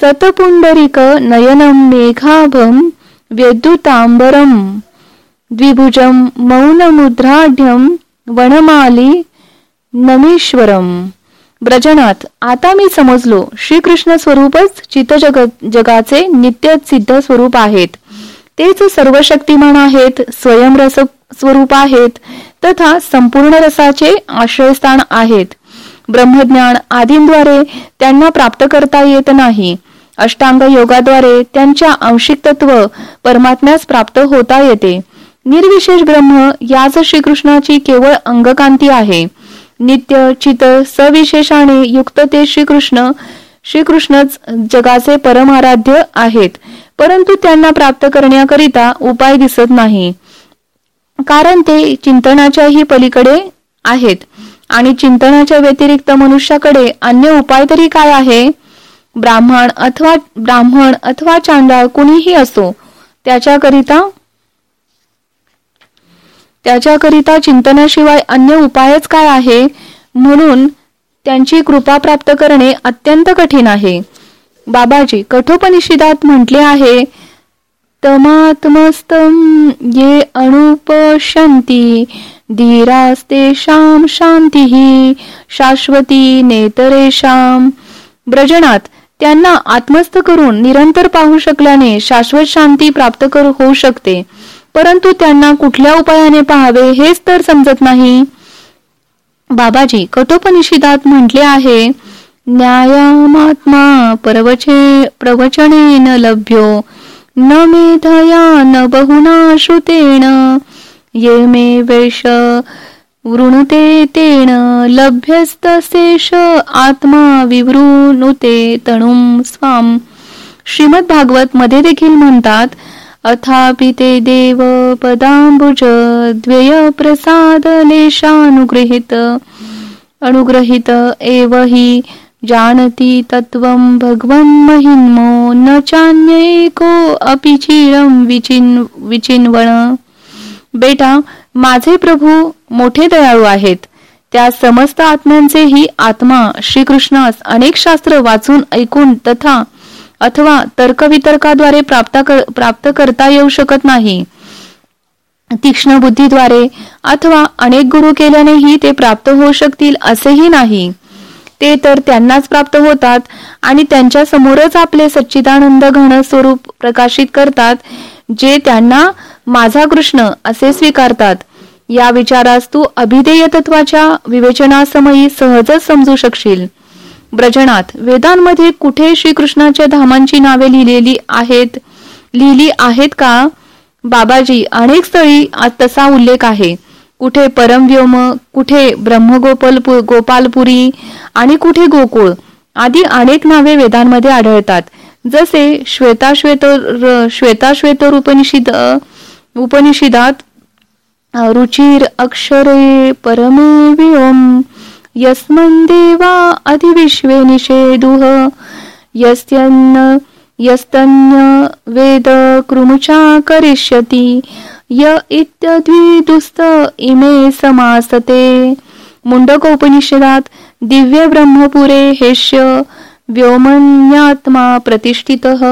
A: सतपुंडरिक नयनम मेघाभम व्यद्युतांबरम द्विभुजम मौनमुद्राढ्यम वनमाली नमीश्वरम ब्रजनाथ आता मी समजलो श्रीकृष्ण स्वरूपच चितजग जगाचे नित्य सिद्ध स्वरूप आहेत। तेच सर्व शक्तिमान आहेत स्वयंरस स्वरूप आहेत तथा संपूर्ण रसाचे आश्रयस्थान आहेत. ब्रह्मज्ञान आदींद्वारे त्यांना प्राप्त करता येत नाही. अष्टांग योगाद्वारे त्यांच्या अंशिक तत्व परमात्म्यास प्राप्त होता येते. निर्विशेष ब्रह्म याच श्रीकृष्णाची केवळ अंगकांती आहे. नित्य चित सविशेषाने युक्त ते श्रीकृष्ण श्रीकृष्णच जगाचे परमाराध्य आहेत परंतु त्यांना प्राप्त करण्याकरिता उपाय दिसत नाही. कारण ते चिंतनाच्याही पलीकडे आहेत. आणि चिंतनाच्या व्यतिरिक्त मनुष्याकडे अन्य उपाय तरी काय आहे? ब्राह्मण अथवा ब्राह्मण अथवा चांडाळ कुणीही असो त्याच्याकरिता त्याच्याकरिता चिंतनाशिवाय अन्य उपायच काय आहे? म्हणून त्यांची कृपा प्राप्त करणे अत्यंत कठीण आहे. बाबाजी कठोपनिषिदात म्हटले आहे तमात्मस्तम ये अनुपशंती धीरास्तेषां शांती शाश्वती नेतरेशाम ब्रजनात त्यांना आत्मस्थ करून निरंतर पाहू शकल्याने शाश्वत शांती प्राप्त कर होऊ शकते. परंतु त्यांना कुठल्या उपायाने पाहावे हेच तर समजत नाही. बाबाजी कठोपनिषिदात म्हटले आहे न्यायामात्मा परवचे प्रवचने न लभ्यो न मेधया न बहुना श्रुतेण। ये मे वैश वृणुते तेन लभ्यस्तशेष आत्मा विवृणुते तणुम स्वाम श्रीमद भागवत मध्ये देखील म्हणतात अथापि ते देव पदांबुज द्वय प्रसाद लेशानुग्रहित अनुग्रहित एव हि जानती तत्वं भगवन् महिन्मो न चान्येको अपि चिरं विचिन विचिन्वण। बेटा माझे प्रभू मोठे दयाळू आहेत. त्या समस्त आत्म्यांचेही आत्मा श्रीकृष्णास अनेक शास्त्र वाचून ऐकून तथा अथवा तर्कवितर्काद्वारे प्राप्त कर प्राप्त करता येऊ शकत नाही. तीक्ष्ण बुद्धीद्वारे अथवा अनेक गुरु केल्यानेही ते प्राप्त होऊ शकतील असेही नाही. ते तर त्यांनाच प्राप्त होतात आणि त्यांच्या समोरच आपले सच्चिदानंद घन स्वरूप प्रकाशित करतात जे त्यांना माझा कृष्ण असे स्वीकारतात. या विचारास तू अभिधेय तत्वाच्या विवेचनासमयी सहजच समजू शकशील. ब्रजनात वेदांमध्ये कुठे श्रीकृष्णाच्या धामांची नावे लिहिलेली आहेत? लिहिली आहेत का? बाबाजी अनेक स्थळी तसा उल्लेख आहे. कुठे परमव्योम कुठे ब्रह्मगोपाल गोपालपुरी आणि कुठे गोकुळ आदी अनेक नावे वेदांमध्ये आढळतात. जसे श्वेताश्वेत श्वेताश्वेत उपनिषद उपनिषदात रुचिर अक्षरे परमव्योम यस्मन देवा अधिविश्वे निषेदुह यस्तन्न यस्तन्य वेद कृमुचा करिष्यति। य इत्यद्विदुस्त इमे समासते। मुंडकोपनिषदात दिव्य ब्रह्मपुरे हेष्य व्योमन्यात्मा प्रतिष्ठितः।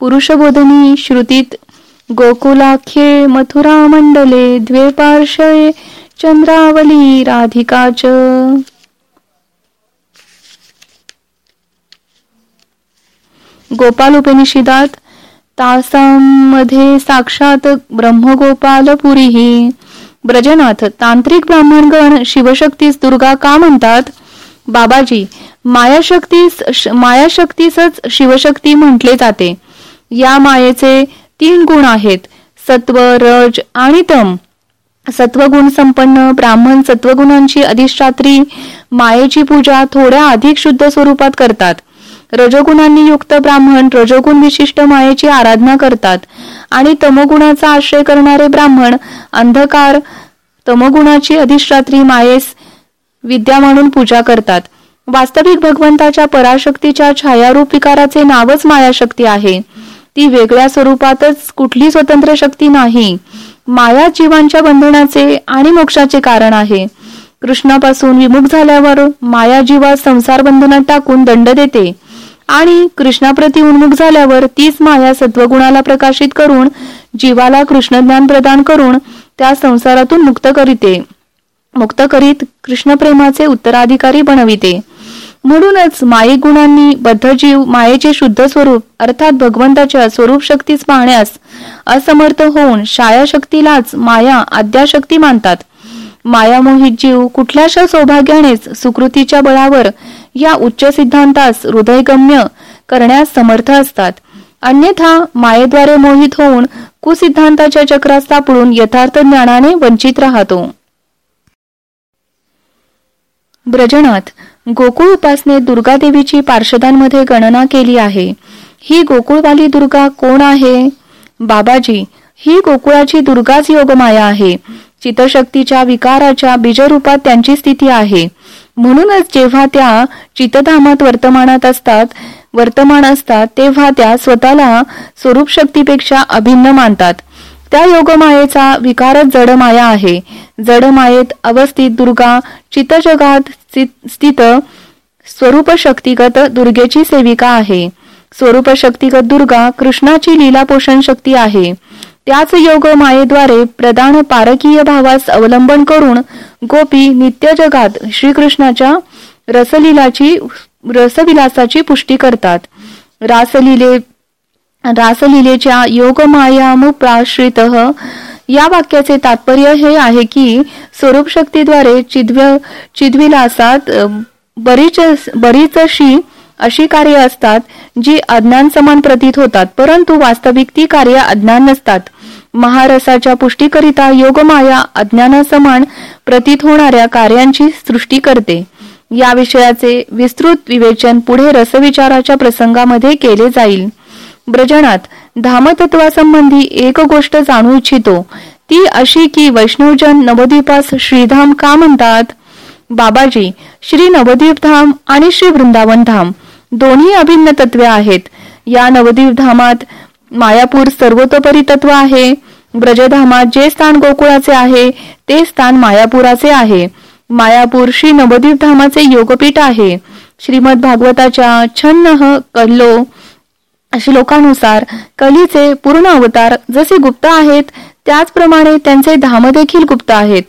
A: पुरुषबोधनी श्रुतीत गोकुलाख्ये मथुरा मंडले द्वे पार्श्वे चंद्रावली राधिकाच गोपाल उपनिषदात तासांमध्ये साक्षात ब्रह्मगोपालपुरीही ब्रजनाथ तांत्रिक ब्राह्मणगण शिवशक्तीस दुर्गा का म्हणतात? बाबाजी मायाशक्तीस मायाशक्तीसच शिवशक्ती म्हटले जाते. या मायेचे तीन गुण आहेत सत्व रज आणि तम. सत्वगुण संपन्न ब्राह्मण सत्वगुणांची अधिष्ठात्री मायेची पूजा थोड्या अधिक शुद्ध स्वरूपात करतात. रजोगुणांनी युक्त ब्राह्मण रजोगुण विशिष्ट मायेची आराधना करतात. आणि तमोगुणाचा आश्रय करणारे ब्राह्मण अंधकार तमोगुणाची अधिष्ठात्री मायेस विद्या म्हणून पूजा करतात. वास्तविक भगवंताच्या पराशक्तीच्या छायारूप विकाराचे नावच मायाशक्ती आहे. ती वेगळ्या स्वरूपातच कुठली स्वतंत्र शक्ती नाही. माया जीवांच्या बंधनाचे आणि मोक्षाचे कारण आहे. कृष्णापासून विमुख झाल्यावर माया जीवा संसार बंधनात टाकून दंड देते. आणि कृष्णाप्रती उन्मुख झाल्यावर तीच माया सत्वगुणाला प्रकाशित करून जीवाला कृष्णज्ञान प्रदान करून त्या संसारातून मुक्त करीते. मुक्त करीत कृष्ण प्रेमाचे उत्तराधिकारी बनविते. म्हणूनच माये गुणांनी बद्धजीव मायेचे शुद्ध स्वरूप अर्थात भगवंताच्या स्वरूप शक्तीस पाहण्यास असमर्थ होऊन शाया शक्तीलाच माया अद्याशक्ती मानतात. मायामोहित जीव कुठल्याशा सौभाग्यानेच सुकृतीच्या बळावर या उच्च सिद्धांतास हृदयगम्य करण्यास समर्थ असतात. अन्यथा मायेद्वारे मोहित होऊन कुसिद्धांताच्या चक्रात सापडून यथार्थ ज्ञानाने वंचित राहतो. ब्रजनाथ गोकुळ उपासने दुर्गादेवीची पार्षदांमध्ये गणना केली आहे. ही गोकुळवाली दुर्गा कोण आहे? बाबाजी ही गोकुळाची दुर्गाच योगमाया आहे. चितशक्तीच्या विकाराच्या बीजरूपात त्यांची स्थिती आहे. म्हणूनच जेव्हा त्या चितधामात वर्तमानात असतात वर्तमान असतात तेव्हा त्या स्वतःला स्वरूप शक्तीपेक्षा अभिन्न मानतात. त्या योगमायेचा विकारच जडमाया आहे. जडमायेत अवस्थित दुर्गा चितजगात स्थित स्वरूप शक्तिगत दुर्गेची सेविका आहे. स्वरूप शक्तिगत दुर्गा कृष्णाची लीला पोषण शक्ती आहे. त्याच योग मायेद्वारे प्रदान पारकीय भावास अवलंबन करून गोपी नित्य जगात श्रीकृष्णाच्या रसलीलाची रसविलासाची पुष्टी करतात. रासलीले रासलीलेच्या योगमायामुप्राश्रित या वाक्याचे तात्पर्य हे आहे की स्वरूप शक्तीद्वारे चिद्व चिद्विलासात बरीच बरीचशी अशी कार्य असतात जी अज्ञान समान प्रतीत होतात परंतु वास्तविक ती कार्य अज्ञान नसतात. महारसाच्या पुष्टीकरिता योगमाया अज्ञानासमान प्रतीत होणाऱ्या कार्यांची सृष्टी करते. या विषयाचे विस्तृत विवेचन पुढे रसविचाराच्या प्रसंगामध्ये केले जाईल. ब्रजनात धामतत्वासंबंधी एक गोष्ट जाणू इच्छितो. ती अशी की वैष्णवजन नवद्वीपास श्रीधाम का म्हणतात? बाबाजी श्री नवद्वीप धाम आणि श्री वृंदावन धाम. दोन्ही अभिन्न तत्वे आहेत. या नवद्वीप धामात मायापूर सर्वतोपरी तत्व आहे. ब्रजधामात जे स्थान गोकुळाचे आहे ते स्थान मायापुराचे आहे. मायापूर श्री नवद्वीप धामाचे योगपीठ आहे. श्रीमद भागवताच्या छन्न कल्लो श्लोकानुसार कलीचे पूर्ण अवतार जसे गुप्त आहेत त्याचप्रमाणे त्यांचे धाम देखील गुप्त आहेत.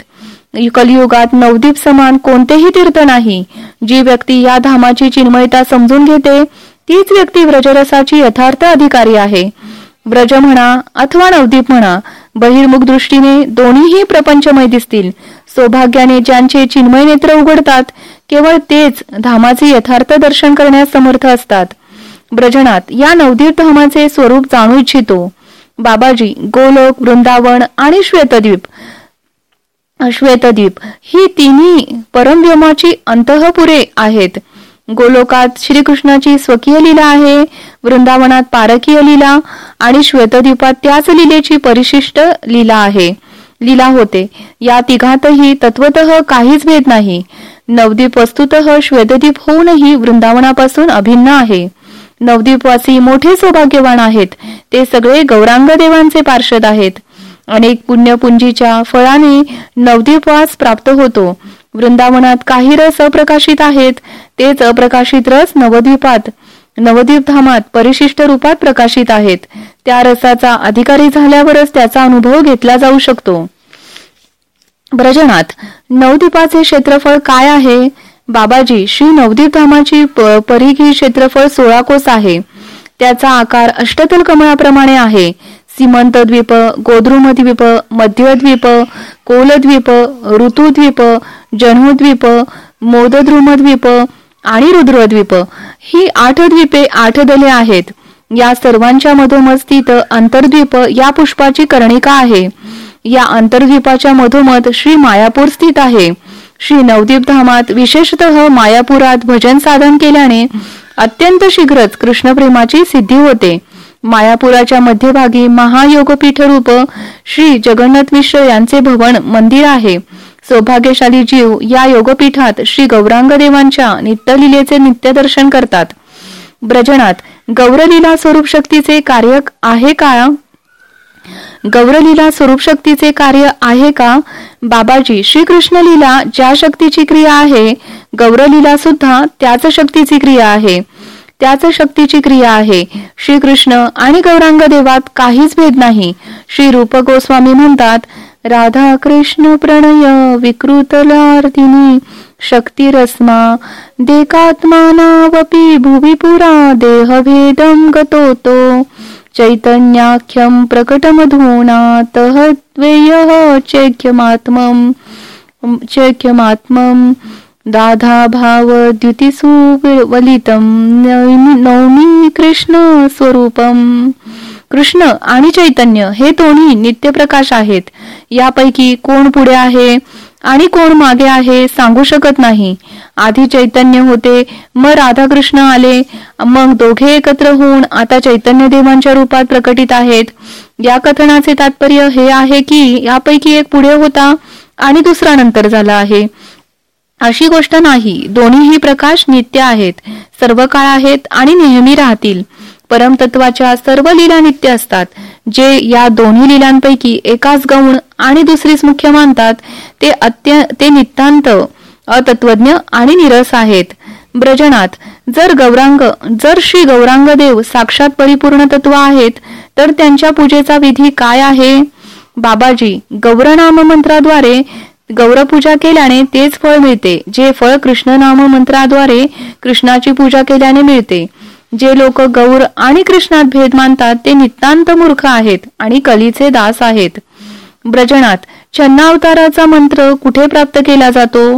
A: कलियुगात नवदीप समान कोणतेही तीर्थ नाही. जी व्यक्ती या धामाची चिन्मयता समजून घेते तीच व्यक्ती व्रजरसाची यथार्थ अधिकारी आहे. व्रज म्हणा अथवा नवदीप म्हणा बहिर्मुख दृष्टीने दोन्हीही प्रपंचमय दिसतील. सौभाग्याने ज्यांचे चिन्मय नेत्र उघडतात केवळ तेच धामाचे यथार्थ दर्शन करण्यास समर्थ असतात. ब्रजनात या नवदीप धामाचे स्वरूप जाणू इच्छितो. बाबाजी गोलोक वृंदावन आणि श्वेतद्वीप श्वेतद्वीप ही तिन्ही परमव्योमाची अंतःपुरे आहेत. गोलोकात श्रीकृष्णाची स्वकीय लीला आहे वृंदावनात पारकीय लीला आणि श्वेतद्वीपात त्याच लीलेची परिशिष्ट लीला आहे. लीला होते. या तिघातही तत्वत काहीच भेद नाही. नवदीप वस्तुत श्वेतद्वीप होऊनही वृंदावनापासून अभिन्न आहे. नवदीपवासी मोठे सौभाग्यवान आहेत. ते सगळे गौरांग देवांचे पार्षद आहेत. अनेक पुण्यपुंजीच्या फळाने नवदीपवास प्राप्त होतो. वृंदावनात काही रस अप्रकाशित आहेत. तेच अप्रकाशित रस नवद्वीपात नवद्वीप धामात परिशिष्ट रूपात प्रकाशित आहेत. त्या रसाचा अधिकारी झाल्यावरच त्याचा अनुभव घेतला जाऊ शकतो. ब्रजनात नवदीपाचे क्षेत्रफळ काय आहे? बाबाजी श्री नवदीप धामाची परिघी क्षेत्रफळ सोळा कोस आहे. त्याचा आकार अष्टतल कमळाप्रमाणे आहे. सीमंत द्वीप गोद्रुमद्वीप मध्यद्वीप कोलद्वीप ऋतुद्वीप जन्मद्वीप मोदद्रुमद्वीप आणि रुद्रद्वीप ही आठ द्वीपे आठ दले आहेत. या सर्वांच्या मधोमध स्थित अंतर्द्वीप या पुष्पाची कर्णिका आहे. या अंतर्द्वीपाच्या मधोमध श्री मायापूर स्थित आहे. श्री नवदीप धामात विशेषतः मायापुरात भजन साधन केल्याने अत्यंत शीघ्रच कृष्णप्रेमाची सिद्धी होते. मायापुराच्या मध्यभागी महायोगपीठ रूप श्री जगन्नाथ मिश्र यांचे भवन मंदिर आहे. सौभाग्यशाली जीव या योगपीठात श्री गौरांग देवांच्या नित्यलीलेचे नित्यदर्शन करतात. ब्रजनात गौरलीला स्वरूप शक्तीचे कार्य आहे का? गौरलीला स्वरूप शक्तीचे कार्य आहे का? बाबाजी श्रीकृष्ण लीला ज्या शक्तीची क्रिया आहे गौरलीला सुद्धा त्याच शक्तीची क्रिया आहे. त्याच शक्तीची क्रिया आहे. श्रीकृष्ण आणि गौरांग देवात काहीच भेद नाही. श्री रूप गोस्वामी म्हणतात राधा कृष्ण प्रणय विकृतलार्थिनी शक्तिरस्मा देकात्मानावपि भुवि पुरा देहभेदं गतोतो चैतन्याख्यं प्रकटमधूना तह द्वेयः चैक्यमात्मम् दाधा भाव द्युतिसुवलितं नवमी कृष्ण स्वरूपम। कृष्ण आणि चैतन्य हे दोन्ही नित्यप्रकाश आहेत. यापैकी कोण पुढे आहे आणि कोण मागे आहे सांगू शकत नाही. आधी चैतन्य होते मग राधाकृष्ण आले मग दोघे एकत्र होऊन आता चैतन्य देवांच्या रूपात प्रकटित आहेत. या कथनाचे तात्पर्य हे आहे की यापैकी एक पुढे होता आणि दुसरा नंतर झाला आहे. अशी गोष्ट नाही. दोन्हीही प्रकाश नित्य आहेत. सर्व काळ आहेत आणि नेहमी राहतील. परमतत्वाच्या सर्व लीला नित्य असतात. जे या दोन्ही लिलांपैकी एकाच गौण आणि दुसरीच मुख्य मानतात ते अत्य ते नितांत अतत्वज्ञ आणि निरस आहेत. ब्रजनात जर गौरांग जर श्री गौरांग देव साक्षात परिपूर्ण तत्व आहेत तर त्यांच्या पूजेचा विधी काय आहे? बाबाजी गौरनाम मंत्राद्वारे गौरपूजा केल्याने तेच फळ मिळते जे फळ कृष्ण नाम मंत्राद्वारे कृष्णाची पूजा केल्याने मिळते. जे लोक गौर आणि कृष्णात भेद मानतात ते नितांत मूर्ख आहेत आणि कलीचे दास आहेत. ब्रजनात छन्ना अवताराचा मंत्र कुठे प्राप्त केला जातो?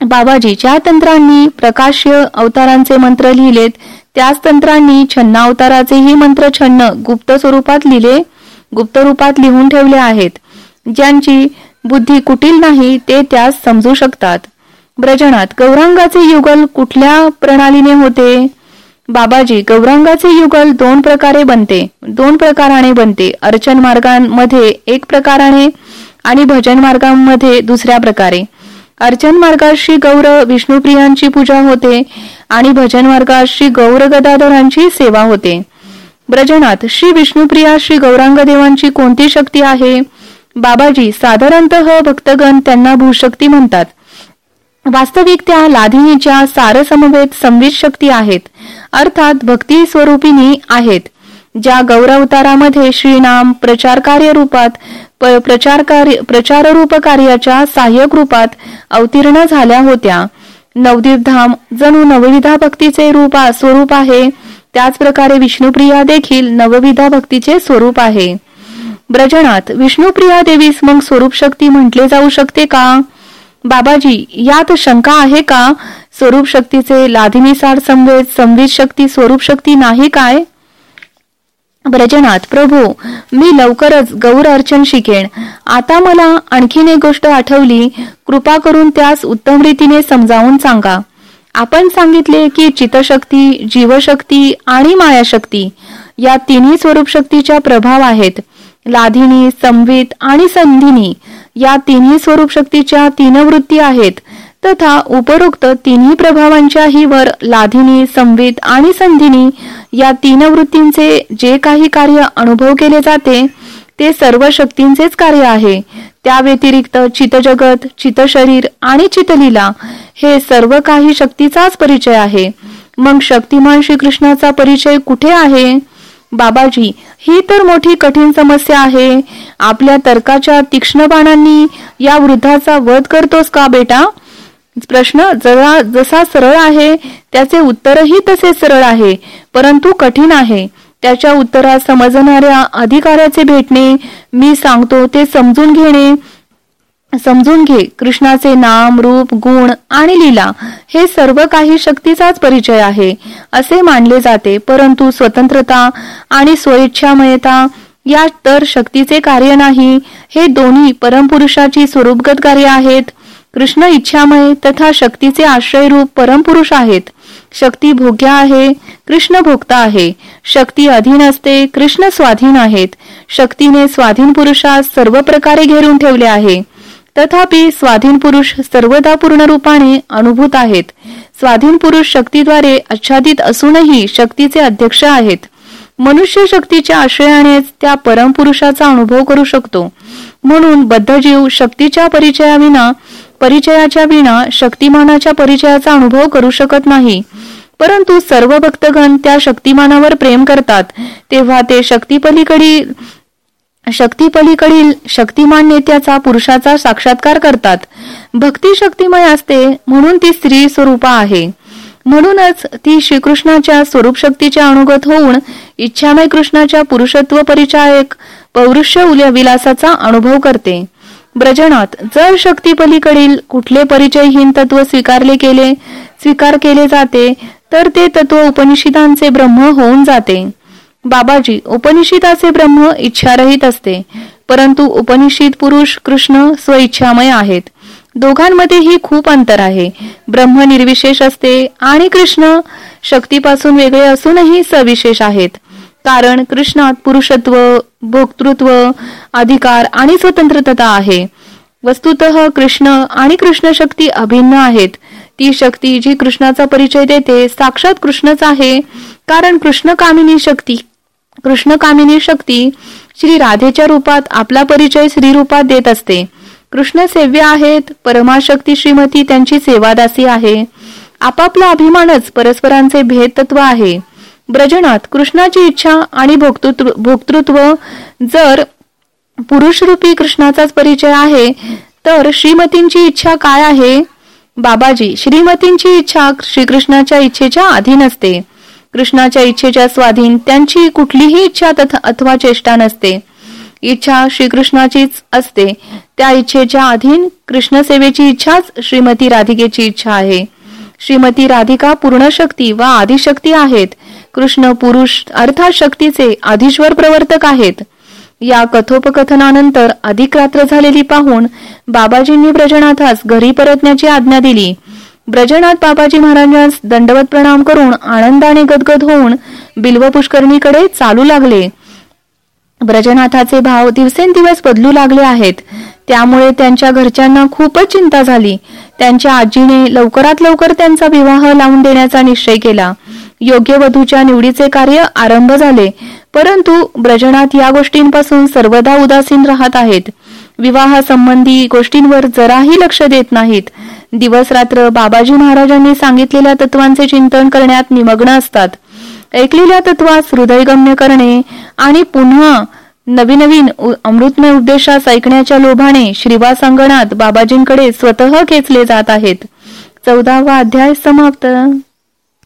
A: बाबाजी ज्या तंत्रांनी प्रकाश्य अवतारांचे मंत्र लिहिलेत त्याच तंत्रांनी छन्ना अवताराचेही मंत्र छन्न गुप्त स्वरूपात लिहिले गुप्त रूपात लिहून ठेवले आहेत. ज्यांची बुद्धी कुटील नाही ते त्यास समजू शकतात. ब्रजनात गौरांगाचे युगल कुठल्या प्रणालीने होते? बाबाजी गौरांगाचे युगल दोन प्रकारे बनते. दोन प्रकाराने बनते. अर्चन मार्गांमध्ये एक प्रकाराने आणि भजन मार्गांमध्ये दुसऱ्या प्रकारे. अर्चन मार्गात श्री गौर विष्णुप्रियांची पूजा होते आणि भजन मार्गात श्री गौर गदाधरांची सेवा होते. ब्रजनात श्री विष्णुप्रिया श्री गौरांग देवांची कोणती शक्ती आहे? बाबाजी साधारणत भक्तगण त्यांना भूशक्ती म्हणतात. वास्तविक त्या लाधिनीच्या सारसमवेत संवित शक्ती आहेत. अर्थात भक्ती स्वरूपिणी आहेत. ज्या गौरवतारामध्ये श्रीनाम प्रचार कार्य रूपात प्रचार कार्य प्रचार रूप कार्याच्या सहाय्यक रूपात अवतीर्ण झाल्या होत्या. नवदीप धाम जणू नवविधा भक्तीचे रूप स्वरूप आहे. त्याच प्रकारे विष्णुप्रिया देखील नवविधा भक्तीचे स्वरूप आहे. ब्रजनात विष्णुप्रिया देवीस मग स्वरूप शक्ती म्हटले जाऊ शकते का? बाबाजी यात शंका आहे का? स्वरूप शक्तीचे लाधिनीसार संवेद संवित शक्ती स्वरूप शक्ती नाही काय? ब्रजनाथ प्रभू मी लवकरच गौर अर्चन शिकेन. आता मला आणखीन एक गोष्ट आठवली. कृपा करून त्यास उत्तम रीतीने समजावून सांगा. आपण सांगितले की चितशक्ती जीवशक्ती आणि मायाशक्ती या तिन्ही स्वरूप शक्तीच्या प्रभाव आहेत. लाधिनी संवित आणि संधिनी या तिन्ही स्वरूप शक्तीच्या तीन वृत्ती आहेत. तथा उपरोक्त तिन्ही प्रभावांच्याही वर लाधिनी संवित आणि संधिनी या तीन वृत्तींचे जे काही कार्य अनुभव केले जाते ते सर्व शक्तींचेच कार्य आहे. त्या व्यतिरिक्त चितजगत चितशरीर आणि चितलीला हे सर्व काही शक्तीचाच परिचय आहे. मग शक्तिमान श्रीकृष्णाचा परिचय कुठे आहे? बाबाजी ही तर मोठी कठीण समस्या आहे. आपल्या तर्काच्या तीक्ष्ण बाणांनी या वृद्धाचा वध करतोस का बेटा? प्रश्न जरा जसा सरळ आहे त्याचे उत्तरही तसे सरळ आहे परंतु कठीण आहे. त्याच्या उत्तरात समजणाऱ्या अधिकाऱ्याचे भेटणे मी सांगतो ते समजून घेणे समजून घे. कृष्णाचे नाम रूप गुण आणि लीला हे सर्व काही शक्तीचाच परिचय आहे असे मानले जाते. परंतु स्वतंत्रता आणि स्वइच्छामयता या तर शक्तीचे कार्य नाही. हे दोन्ही परमपुरुषाची स्वरूपगत कार्य आहेत. कृष्ण इच्छामय तथा शक्तीचे आश्रय रूप परमपुरुष आहेत. शक्ती भोग्या आहे कृष्ण भोगता आहे. शक्ती अधीन असते कृष्ण स्वाधीन आहेत. शक्तीने स्वाधीन पुरुषास सर्व प्रकारे घेरून ठेवले आहे. तथापि स्वाधीन पुरुष सर्वदा पूर्ण रूपाने अनुभूत आहेत. स्वाधीन पुरुष शक्तीद्वारे आच्छादित असूनही शक्तीचे अध्यक्ष आहेत. मनुष्य शक्तीच्या आश्रयानेच त्या परमपुरुषाचा अनुभव करू शकतो. म्हणून बद्धजीव शक्तीच्या परिचयाविना परिचयाच्या विना शक्तिमानाच्या परिचयाचा अनुभव करू शकत नाही. परंतु सर्व भक्तगण त्या शक्तिमानावर प्रेम करतात. तेव्हा ते शक्तीपलीकडील शक्तीपलीकडील शक्तिमान नेत्याचा पुरुषाचा साक्षात्कार करतात. भक्ती शक्तिमय असते म्हणून ती स्त्री स्वरूपा आहे. म्हणूनच ती श्रीकृष्णाच्या स्वरूप शक्तीच्या अनुगत होऊन इच्छामय कृष्णाच्या पुरुषत्व परिचायक पौरुष्य विलासाचा अनुभव करते. ब्रजनात जर शक्ती पलीकडील कुठले परिचयहीन तत्व स्वीकारले केले स्वीकार केले जाते तर ते तत्व उपनिषदांचे ब्रह्म होऊन जाते. बाबाजी उपनिषिताचे ब्रह्म इच्छारहित असते परंतु उपनिषित पुरुष कृष्ण स्वइच्छामय आहेत. दोघांमध्येही खूप अंतर आहे. ब्रह्म निर्विशेष असते आणि कृष्ण शक्तीपासून वेगळे असूनही सविशेष आहेत. कारण कृष्णात पुरुषत्व भोक्तृत्व अधिकार आणि स्वतंत्रता आहे. वस्तुत कृष्ण आणि कृष्ण शक्ती अभिन्न आहेत. ती शक्ती जी कृष्णाचा परिचय देते साक्षात कृष्णच आहे कारण कृष्ण कामिनी शक्ती कृष्ण कामिनी शक्ती श्री राधेच्या रूपात आपला परिचय श्री रूपात देत असते. कृष्ण सेव्य आहेत परमाशक्ती श्रीमती त्यांची सेवादासी आहे. आपापला अभिमानच परस्परांचे भेदतत्व आहे. ब्रजनात कृष्णाची इच्छा आणि भोक्तृत्व भोक्तृत्व जर पुरुष रूपी कृष्णाचाच परिचय आहे तर श्रीमतींची इच्छा काय आहे? बाबाजी श्रीमतींची इच्छा श्रीकृष्णाच्या इच्छेच्या अधीन असते. कृष्णाच्या इच्छेच्या स्वाधीन त्यांची कुठलीही इच्छा अथवा चेष्टा नसते. इच्छा श्रीकृष्णाचीच असते. त्या इच्छेच्या अधीन कृष्ण सेवेची इच्छाच श्रीमती राधिकेची इच्छा आहे. श्रीमती राधिका पूर्ण शक्ती व आदिशक्ती आहेत. कृष्ण पुरुष अर्थात शक्तीचे आधीश्वर प्रवर्तक आहेत. या कथोपकथनानंतर अधिक रात्र झालेली पाहून बाबाजींनी ब्रजनाथास घरी परतण्याची आज्ञा दिली. ब्रजनाथ बाबाजी महाराजांस दंडवत प्रणाम करून आनंदाने गदगद होऊन बिल्व पुष्करणीकडे चालू लागले. ब्रजनाथाचे भाव दिवसेंदिवस बदलू लागले आहेत. त्यामुळे त्यांच्या घरच्यांना खूपच चिंता झाली. त्यांच्या आजीने लवकरात लवकर त्यांचा विवाह लावून देण्याचा निश्चय केला. योग्य वधूच्या निवडीचे कार्य आरंभ झाले. परंतु ब्रजनाथ या गोष्टींपासून सर्वदा उदासीन राहत आहेत. विवाह संबंधी गोष्टींवर जराही लक्ष देत नाहीत. दिवस रात्र बाबाजी महाराजांनी सांगितलेल्या तत्वांचे चिंतन करण्यात निमग्न असतात. ऐकलेल्या तत्वास हृदयगम्य करणे आणि पुन्हा नवीन नवीन अमृतमय उद्देशास ऐकण्याच्या लोभाने श्रीवास अंगणात बाबाजींकडे स्वतः खेचले जात आहेत. चौदावा अध्याय समाप्त.